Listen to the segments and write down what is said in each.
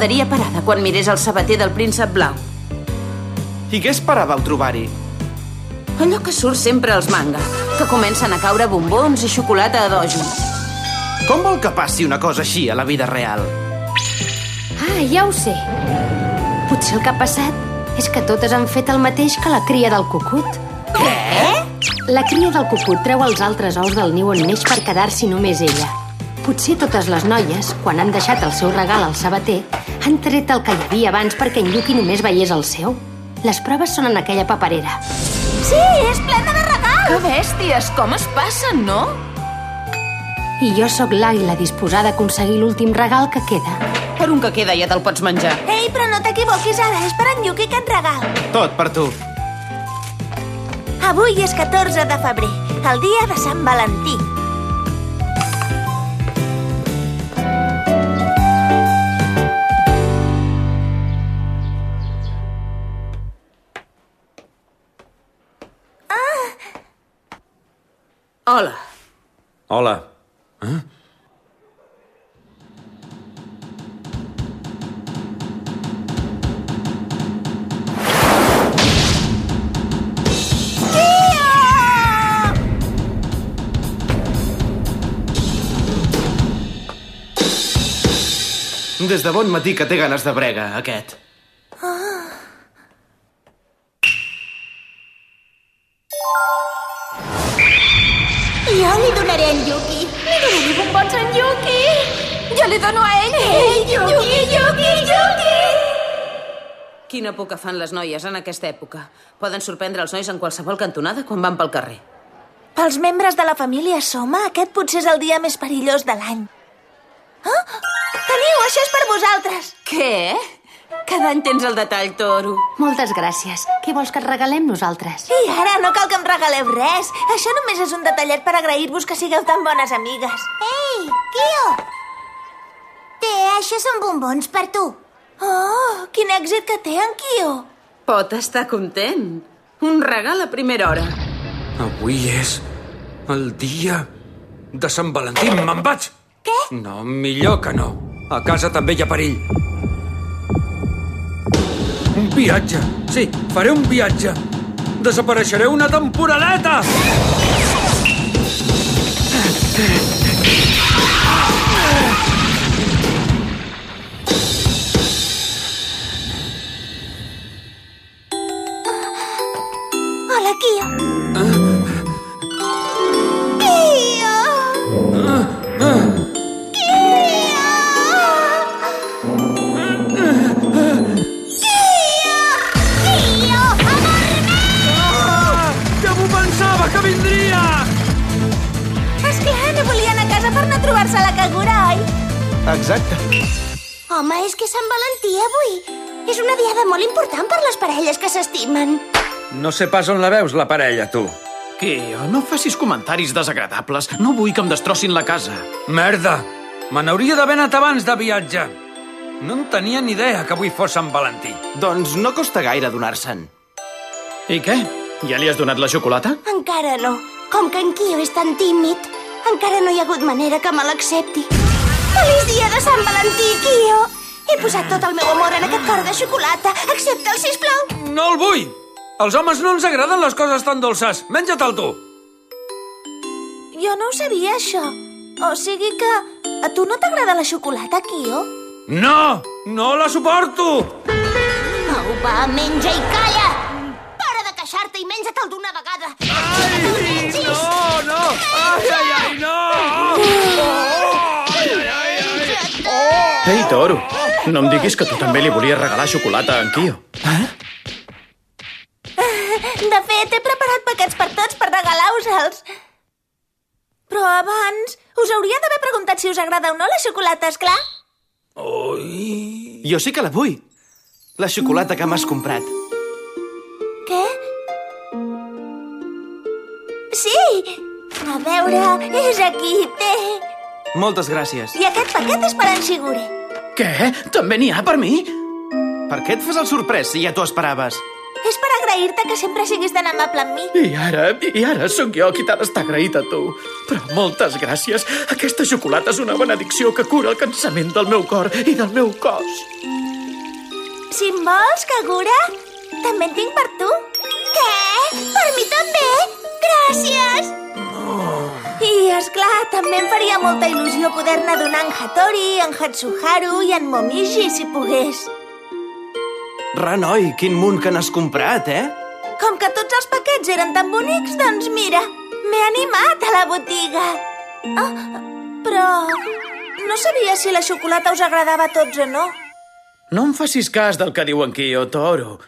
quedaria parada quan mirés el sabater del príncep blau. I què esperàveu trobar-hi? Allò que surt sempre als manga, que comencen a caure bombons i xocolata a dojo. Com vol que passi una cosa així a la vida real? Ah, ja ho sé. Potser el que ha passat és que totes han fet el mateix que la cria del cucut. Què? La cria del cucut treu els altres ous del niu on neix per quedar-s'hi només ella. Potser totes les noies, quan han deixat el seu regal al sabater, han tret el que hi havia abans perquè en Yuki només veiés el seu. Les proves són en aquella paperera. Sí, és plena de regals! Que bèsties, com es passen, no? I jo sóc l'àguila disposada a aconseguir l'últim regal que queda. Per un que queda ja te'l pots menjar. Ei, però no t'equivoquis ara, és per en Yuki aquest regal. Tot per tu. Avui és 14 de febrer, el dia de Sant Valentí. Hola. Des de bon matí que té ganes de brega, aquest. Jo li donaré a en Yuki. Li donaré bombons a en Yuki. Jo li dono a ell. Ei, Yuki, Yuki, Yuki! Quina por que fan les noies en aquesta època. Poden sorprendre els nois en qualsevol cantonada quan van pel carrer. Pels membres de la família Soma, aquest potser és el dia més perillós de l'any. Ah! Teniu, això és per vosaltres. Què? Cada any tens el detall, Toro. Moltes gràcies. Què vols que et regalem nosaltres? I ara no cal que em regaleu res. Això només és un detallet per agrair-vos que sigueu tan bones amigues. Ei, Kio! Té, això són bombons per tu. Oh, quin èxit que té en Kio. Pot estar content. Un regal a primera hora. Avui és el dia de Sant Valentí. Me'n vaig! Què? No, millor que no. A casa també hi ha perill. Viatge. Sí, faré un viatge. Desapareixeré una temporadeta! Hola, diada molt important per les parelles que s'estimen. No sé pas on la veus, la parella, tu. Kio, no facis comentaris desagradables. No vull que em destrossin la casa. Merda! Me n'hauria d'haver anat abans de viatge. No en tenia ni idea que avui fos Sant Valentí. Doncs no costa gaire donar-se'n. I què? Ja li has donat la xocolata? Encara no. Com que en Kio és tan tímid, encara no hi ha hagut manera que me l'accepti. Feliç dia de Sant Valentí, Kio! He posat tot el meu amor en aquest cor de xocolata. Accepta'l, sisplau. No el vull! Als homes no ens agraden les coses tan dolces. Menja-te'l tu! Jo no ho sabia, això. O sigui que... A tu no t'agrada la xocolata, Kio? No! No la suporto! Au, va, menja i calla! Para de queixar-te i menja-te'l d'una vegada! Ai, no, no! Ai, ai, ai, no! Ai. Ei, Toro, no em diguis que tu també li volies regalar xocolata a en Kio. De fet, he preparat paquets per tots per regalar-vos-els. Però abans, us hauria d'haver preguntat si us agrada o no la xocolata, esclar? Jo sí que la vull. La xocolata que m'has comprat. Què? Sí! A veure, és aquí, té. Moltes gràcies. I aquest paquet és per en Shigure. Què? També n'hi ha per mi? Per què et fas el sorprès si ja t'ho esperaves? És per agrair-te que sempre siguis tan amable amb mi. I ara, i ara sóc jo qui t'ha d'estar agraït a tu. Però moltes gràcies. Aquesta xocolata és una benedicció que cura el cansament del meu cor i del meu cos. Si em vols, Kagura, també en tinc per tu. Què? Per mi també? També em faria molta il·lusió poder-ne donar en Hattori, en Hatsuharu i en Momiji, si pogués. Renoi, quin munt que n'has comprat, eh? Com que tots els paquets eren tan bonics, doncs mira, m'he animat a la botiga. Ah, però no sabia si la xocolata us agradava a tots o no. No em facis cas del que diuen Kyo, Toro.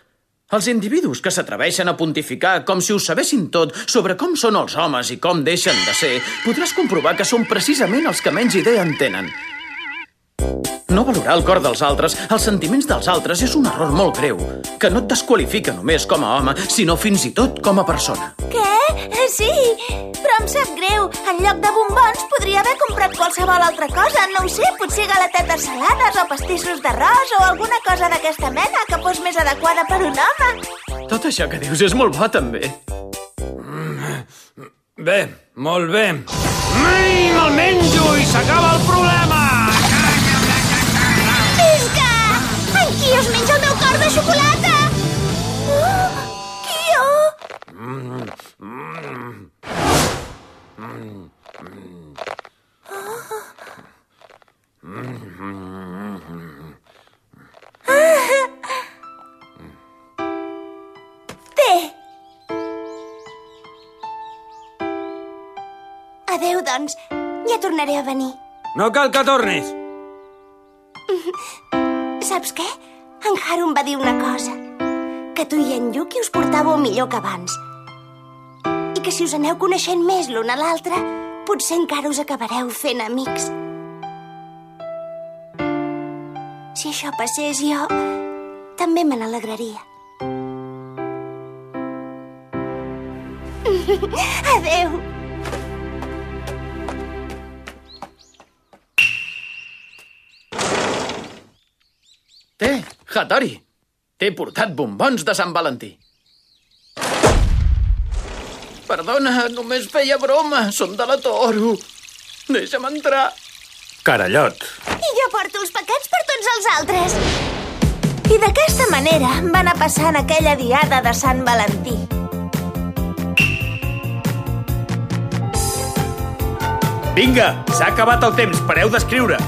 Els individus que s'atreveixen a pontificar com si ho sabessin tot sobre com són els homes i com deixen de ser, podràs comprovar que són precisament els que menys idea en tenen. No valorar el cor dels altres, els sentiments dels altres, és un error molt greu, que no et desqualifica només com a home, sinó fins i tot com a persona. Què? Sí, però em sap greu. En lloc de bombons podria haver comprat qualsevol altra cosa. No ho sé, potser galetetes salades o pastissos d'arròs o alguna cosa d'aquesta mena que fos més adequada per un home. Tot això que dius és molt bo, també. Bé, molt bé. Mm, me'l menjo i s'acaba el problema! Qui es menja el meu cor de xocolata? Oh, Kio! Té! Adéu, doncs. Ja tornaré a venir. No cal que tornis. Saps què? En Haru em va dir una cosa. Que tu i en Yuki us portàveu millor que abans. I que si us aneu coneixent més l'un a l'altre, potser encara us acabareu fent amics. Si això passés jo, també me n'alegraria. Adeu. Hattori, t'he portat bombons de Sant Valentí. Perdona, només feia broma. Som de la Toro. Deixa'm entrar. Carallot. I jo porto els paquets per tots els altres. I d'aquesta manera va anar passant aquella diada de Sant Valentí. Vinga, s'ha acabat el temps. Pareu d'escriure.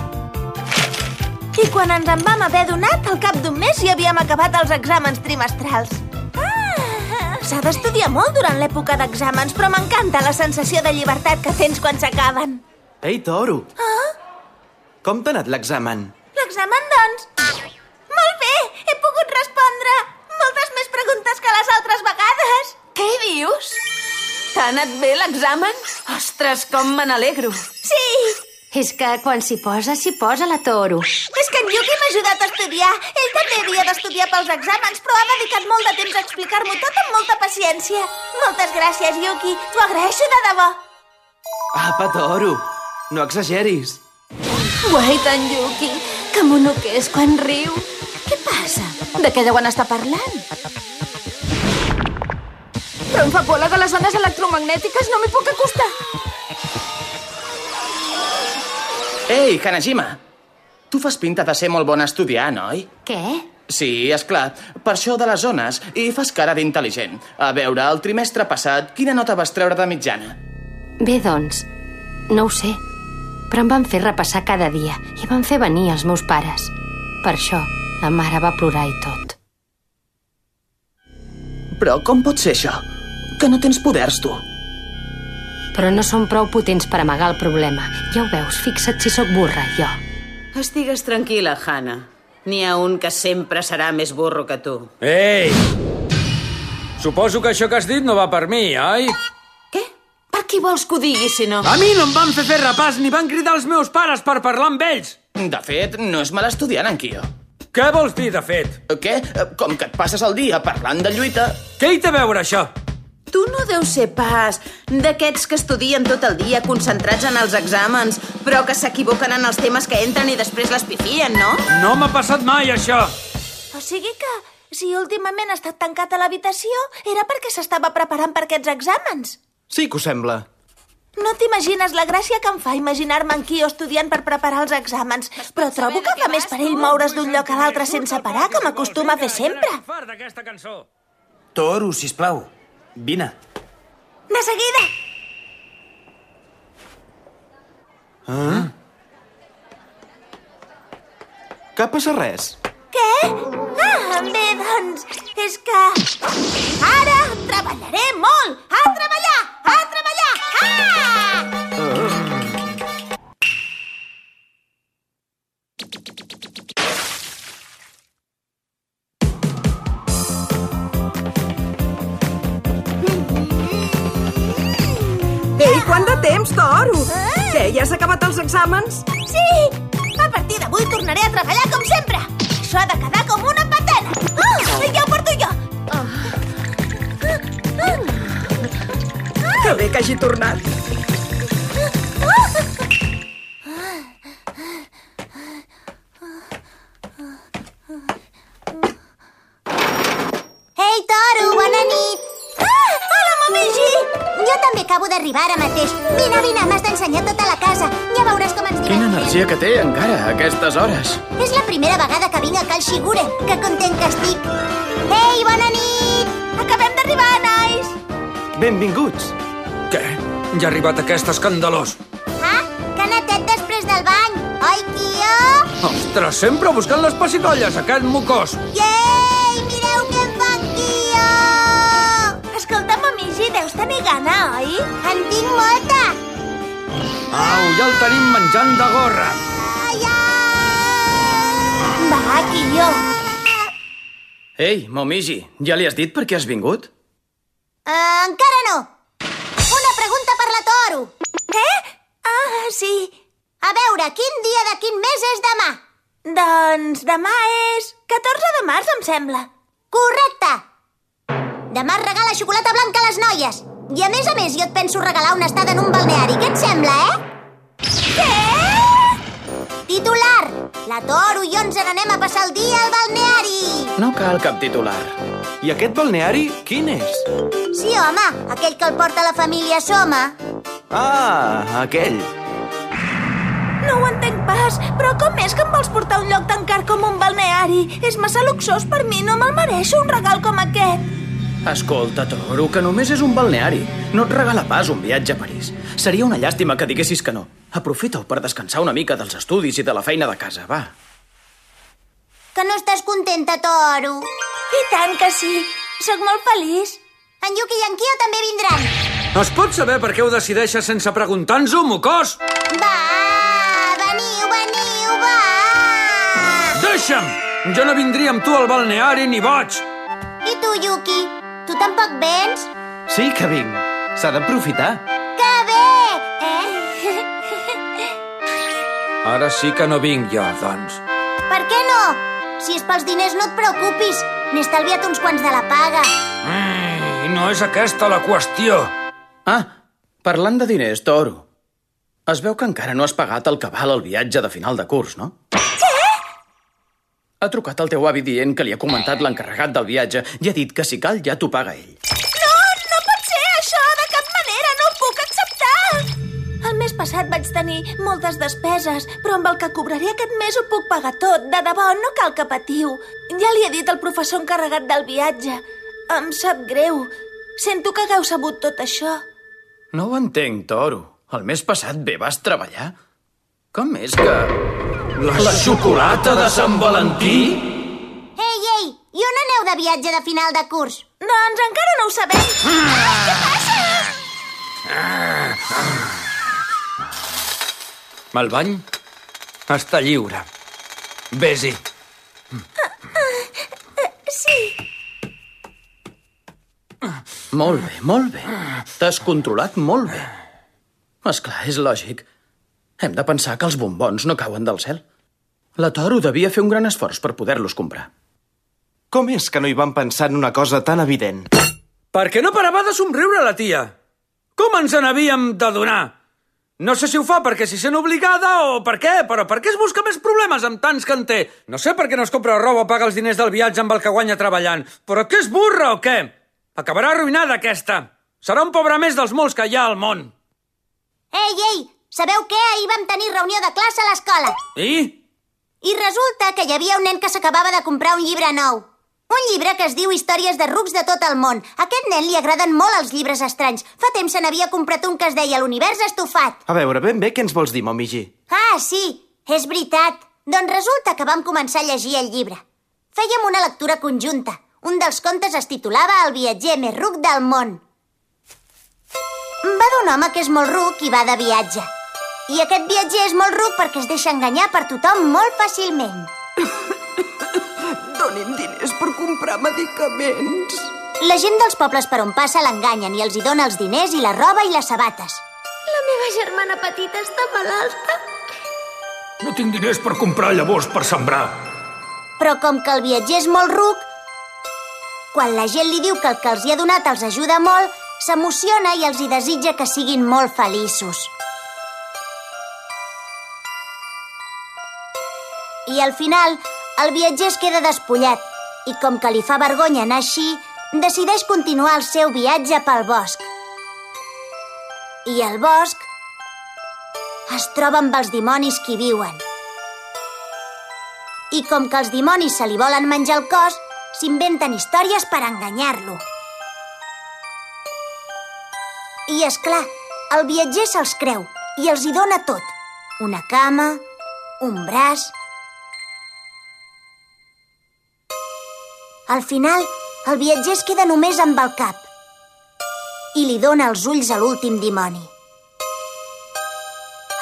I quan ens en vam haver donat, al cap d'un mes ja havíem acabat els exàmens trimestrals. Ah, S'ha d'estudiar molt durant l'època d'exàmens, però m'encanta la sensació de llibertat que tens quan s'acaben. Ei, Toro, Ah, com t'ha anat l'examen? l'examen, doncs? Molt bé, he pogut respondre moltes més preguntes que les altres vegades. Què dius? T'ha anat bé l'examen? Ostres, com me n'alegro. És que quan s'hi posa, s'hi posa la Toro. és que en Yuki m'ha ajudat a estudiar. Ell també havia d'estudiar pels exàmens, però ha dedicat molt de temps a explicar-m'ho tot amb molta paciència. Moltes gràcies, Yuki. T'ho agraeixo de debò. Apa, Toro, no exageris. Guaita, en Yuki, que mono que és quan riu. Què passa? De què deuen estar parlant? Però em fa por la de les ones electromagnètiques, no m'hi puc acostar. Ei, Hanajima, tu fas pinta de ser molt bon estudiant, oi? Què? Sí, és clar. Per això de les zones, i fas cara d'intel·ligent. A veure, el trimestre passat, quina nota vas treure de mitjana? Bé, doncs, no ho sé. Però em van fer repassar cada dia i van fer venir els meus pares. Per això, la mare va plorar i tot. Però com pot ser això? Que no tens poders, tu. Però no són prou potents per amagar el problema. Ja ho veus, fixa't si sóc burra, jo. Estigues tranquil·la, Hannah. N'hi ha un que sempre serà més burro que tu. Ei! Suposo que això que has dit no va per mi, oi? Què? Per qui vols que ho digui, si no? A mi no em van fer fer repàs ni van cridar els meus pares per parlar amb ells. De fet, no és mal estudiant, en Kyo. Què vols dir, de fet? Què? Com que et passes el dia parlant de lluita... Què hi té a veure, això? Tu no deus ser pas d'aquests que estudien tot el dia concentrats en els exàmens, però que s'equivoquen en els temes que entren i després les pifien, no? No m'ha passat mai, això. O sigui que si últimament ha estat tancat a l'habitació, era perquè s'estava preparant per aquests exàmens. Sí que ho sembla. No t'imagines la gràcia que em fa imaginar-me en Kio estudiant per preparar els exàmens, però trobo que fa més per ell moure's d'un lloc a l'altre sense parar, com acostuma a fer sempre. Toro, sisplau, vine. De seguida! Que passa res? Què? Ah, bé, doncs, és que... Ara treballaré molt! A treballar! S'ha acabat els exàmens? Sí! A partir d'avui tornaré a treballar com sempre. Això ha de quedar com una patena. Ah, ja ho porto jo. Que bé que hagi tornat. Ei, Toro, bona nit! Ah, hola, Momiji! Jo també acabo d'arribar mateix. Vine, m'has d'ensenyar tota la casa. Ja veuràs com ens Quina divertim. energia que té encara a aquestes hores. És la primera vegada que vinc a Cal Shigure. Que content que estic. Ei, bona nit! Acabem d'arribar, nois! Benvinguts. Què? Ja ha arribat aquest escandalós. Ah, que netet després del bany. Oi, Kio? Ostres, sempre buscant les pessigolles, aquest mocós. Ei, ja el tenim menjant de gorra. Va, Kio. Ei, Momiji, ja li has dit per què has vingut? Uh, encara no. Una pregunta per la Toro. Què? Ah, sí. A veure, quin dia de quin mes és demà? Doncs demà és 14 de març, em sembla. Correcte. Demà es regala xocolata blanca a les noies. I a més a més jo et penso regalar una estada en un balneari. Què et sembla, eh? Què? Titular. La Toro i jo ens n'anem a passar el dia al balneari. No cal cap titular. I aquest balneari, quin és? Sí, home, aquell que el porta la família Soma. Ah, aquell. No ho entenc pas, però com és que em vols portar a un lloc tan car com un balneari? És massa luxós per mi, no me'l mereixo un regal com aquest. Escolta, Toro, que només és un balneari. No et regala pas un viatge a París. Seria una llàstima que diguessis que no. Aprofita-ho per descansar una mica dels estudis i de la feina de casa, va. Que no estàs contenta, Toro? I tant que sí. Sóc molt feliç. En Yuki i en Kyo també vindran. Es pot saber per què ho decideixes sense preguntar-nos-ho, mocós? Va, veniu, veniu, va! Deixa'm! Jo no vindria amb tu al balneari ni boig. I tu, Yuki? Tu tampoc vens? Sí que vinc. S'ha d'aprofitar. Ara sí que no vinc jo, doncs. Per què no? Si és pels diners, no et preocupis. N'he estalviat uns quants de la paga. Mm, no és aquesta la qüestió. Ah, parlant de diners, Toro. Es veu que encara no has pagat el que val el viatge de final de curs, no? Què? Ha trucat el teu avi dient que li ha comentat l'encarregat del viatge i ha dit que si cal ja t'ho paga ell. Mes passat vaig tenir moltes despeses, però amb el que cobraré aquest mes ho puc pagar tot. De debò, no cal que patiu. Ja li he dit al professor encarregat del viatge. Em sap greu. Sento que hagueu sabut tot això. No ho entenc, Toro. El mes passat bé vas treballar? Com és que... La, xocolata de Sant Valentí? Ei, ei, i on aneu de viatge de final de curs? Doncs encara no ho sabem. Ah! Què passa? El bany està lliure. Vés-hi. Sí. Molt bé, molt bé. T'has controlat molt bé. És clar, és lògic. Hem de pensar que els bombons no cauen del cel. La Toro devia fer un gran esforç per poder-los comprar. Com és que no hi van pensar en una cosa tan evident? Per què no parava de somriure la tia? Com ens n'havíem d'adonar? No sé si ho fa perquè s'hi sent obligada o per què, però per què es busca més problemes amb tants que en té? No sé per què no es compra roba o paga els diners del viatge amb el que guanya treballant. Però què és burra o què? Acabarà arruïnada, aquesta. Serà un pobre més dels molts que hi ha al món. Ei, ei, sabeu què? Ahir vam tenir reunió de classe a l'escola. I? I resulta que hi havia un nen que s'acabava de comprar un llibre nou. Un llibre que es diu Històries de rucs de tot el món. A aquest nen li agraden molt els llibres estranys. Fa temps se n'havia comprat un que es deia L'univers estufat. A veure, ben bé què ens vols dir, Mommy G? Ah, sí, és veritat. Doncs resulta que vam començar a llegir el llibre. Fèiem una lectura conjunta. Un dels contes es titulava El viatger més ruc del món. Va d'un home que és molt ruc i va de viatge. I aquest viatger és molt ruc perquè es deixa enganyar per tothom molt fàcilment. Doni'm diners comprar medicaments. La gent dels pobles per on passa l'enganyen i els hi dona els diners i la roba i les sabates. La meva germana petita està malalta. No tinc diners per comprar llavors per sembrar. Però com que el viatger és molt ruc, quan la gent li diu que el que els hi ha donat els ajuda molt, s'emociona i els hi desitja que siguin molt feliços. I al final, el viatger es queda despullat i com que li fa vergonya anar així, decideix continuar el seu viatge pel bosc. I al bosc es troba amb els dimonis que viuen. I com que els dimonis se li volen menjar el cos, s'inventen històries per enganyar-lo. I, és clar, el viatger se'ls creu i els hi dona tot. Una cama, un braç... Al final, el viatger es queda només amb el cap i li dona els ulls a l'últim dimoni.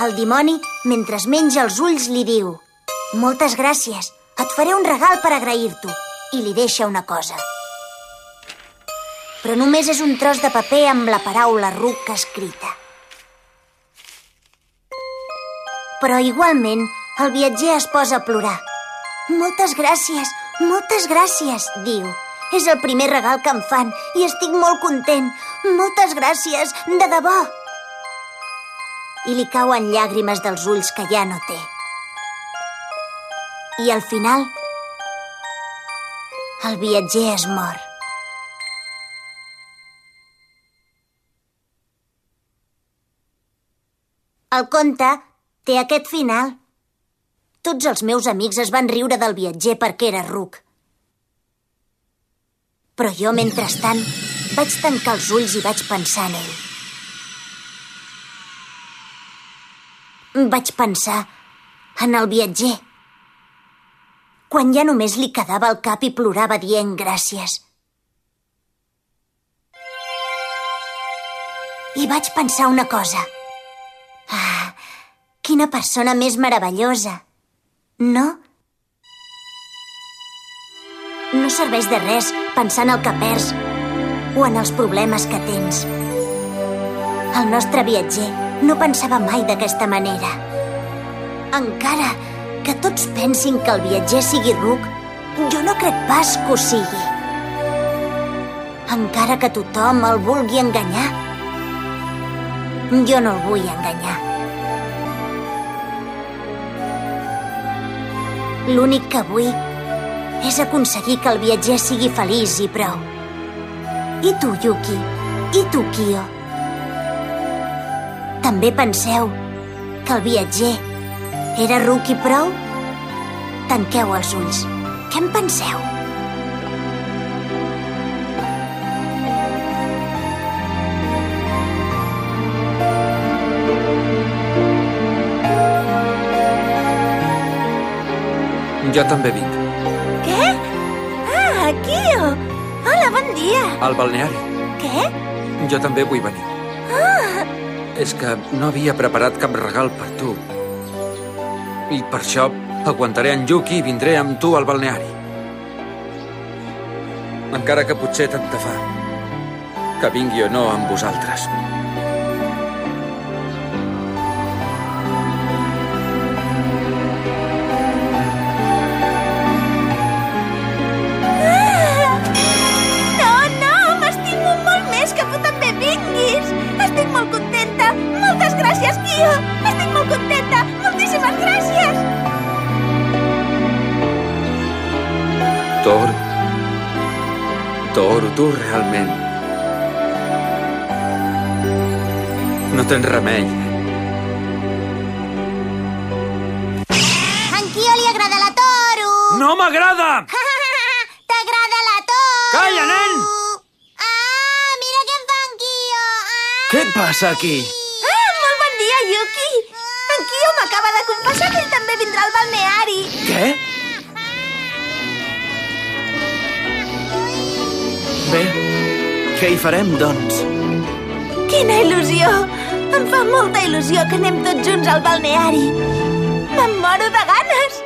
El dimoni, mentre es menja els ulls, li diu «Moltes gràcies, et faré un regal per agrair-t'ho» i li deixa una cosa. Però només és un tros de paper amb la paraula ruc escrita. Però igualment, el viatger es posa a plorar. «Moltes gràcies, moltes gràcies», diu. És el primer regal que em fan i estic molt content. Moltes gràcies, de debò. I li cauen llàgrimes dels ulls que ja no té. I al final, el viatger es mor. El conte té aquest final. Tots els meus amics es van riure del viatger perquè era ruc. Però jo, mentrestant, vaig tancar els ulls i vaig pensar en ell. Vaig pensar en el viatger. Quan ja només li quedava el cap i plorava dient gràcies. I vaig pensar una cosa. Ah, quina persona més meravellosa. No? No serveix de res pensar en el que perds o en els problemes que tens. El nostre viatger no pensava mai d'aquesta manera. Encara que tots pensin que el viatger sigui ruc, jo no crec pas que ho sigui. Encara que tothom el vulgui enganyar, jo no el vull enganyar. L'únic que vull és aconseguir que el viatger sigui feliç i prou. I tu, Yuki? I tu, Kyo? També penseu que el viatger era ruc i prou? Tanqueu els ulls. Què en penseu? Jo també vinc. Què? Ah, Kyo! Hola, bon dia! Al balneari. Què? Jo també vull venir. Ah, És que no havia preparat cap regal per tu. I per això aguantaré en Yuki i vindré amb tu al balneari. Encara que potser tant te fa. Que vingui o no amb vosaltres. Toro. Toro, tu realment. No tens remei. En Kio li agrada la Toro! No m'agrada! T'agrada la Toro! Calla, nen! Ah, mira què em fa en Kio! Ah! Què passa aquí? Què hi farem, doncs? Quina il·lusió! Em fa molta il·lusió que anem tots junts al balneari. Me'n moro de ganes!